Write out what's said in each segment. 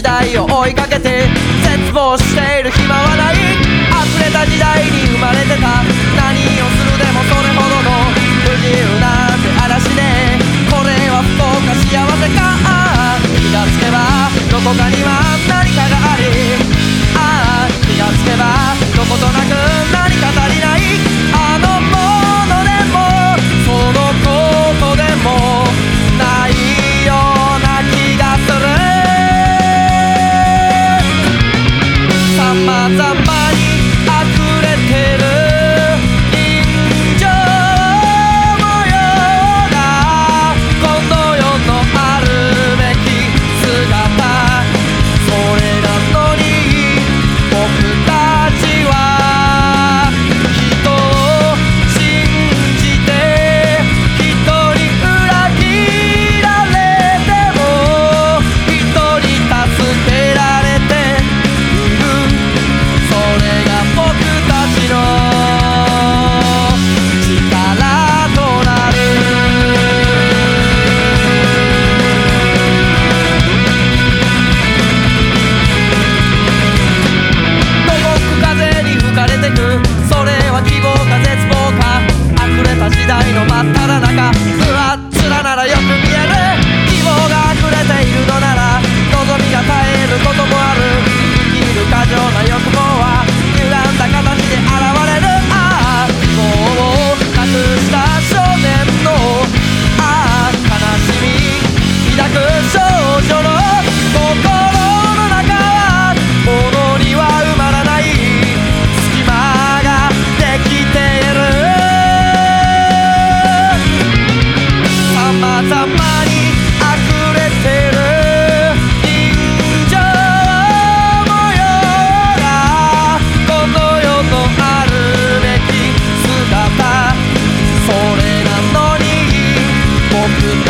時代を追いかけて絶望している暇はない。溢れた時代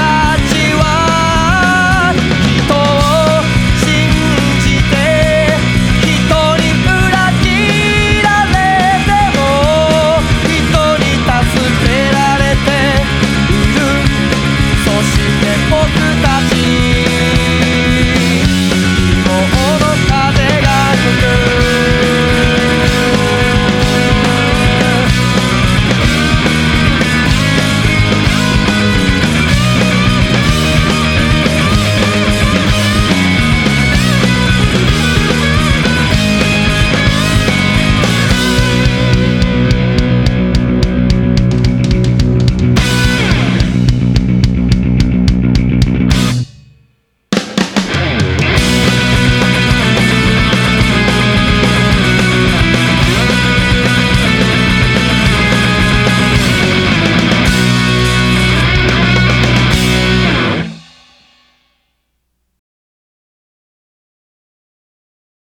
está.